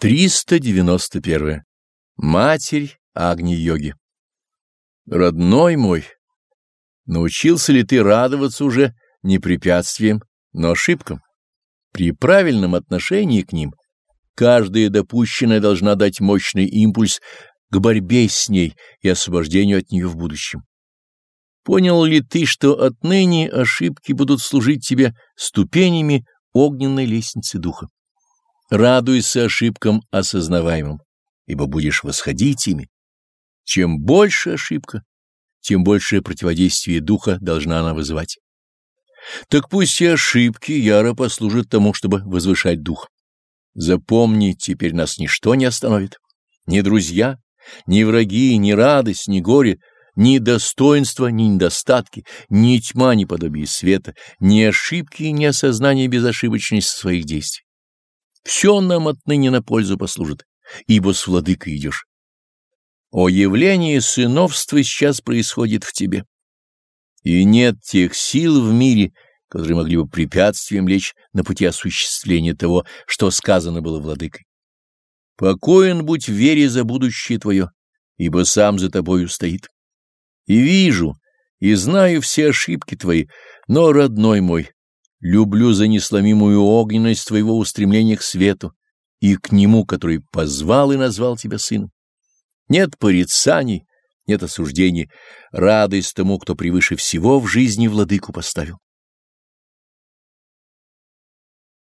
391. Матерь Агни-йоги. Родной мой, научился ли ты радоваться уже не препятствиям, но ошибкам? При правильном отношении к ним каждая допущенная должна дать мощный импульс к борьбе с ней и освобождению от нее в будущем. Понял ли ты, что отныне ошибки будут служить тебе ступенями огненной лестницы духа? Радуйся ошибкам осознаваемым, ибо будешь восходить ими. Чем больше ошибка, тем большее противодействие духа должна она вызывать. Так пусть и ошибки яро послужат тому, чтобы возвышать дух. Запомни, теперь нас ничто не остановит. Ни друзья, ни враги, ни радость, ни горе, ни достоинства, ни недостатки, ни тьма, ни подобие света, ни ошибки, ни осознание безошибочности своих действий. Все нам отныне на пользу послужит, ибо с владыкой идешь. О явлении сыновства сейчас происходит в тебе. И нет тех сил в мире, которые могли бы препятствием лечь на пути осуществления того, что сказано было владыкой. Покоен будь в вере за будущее твое, ибо сам за тобою стоит. И вижу, и знаю все ошибки твои, но, родной мой, Люблю за несломимую огненность твоего устремления к свету и к нему, который позвал и назвал тебя сыном. Нет порицаний, нет осуждений, радость тому, кто превыше всего в жизни владыку поставил.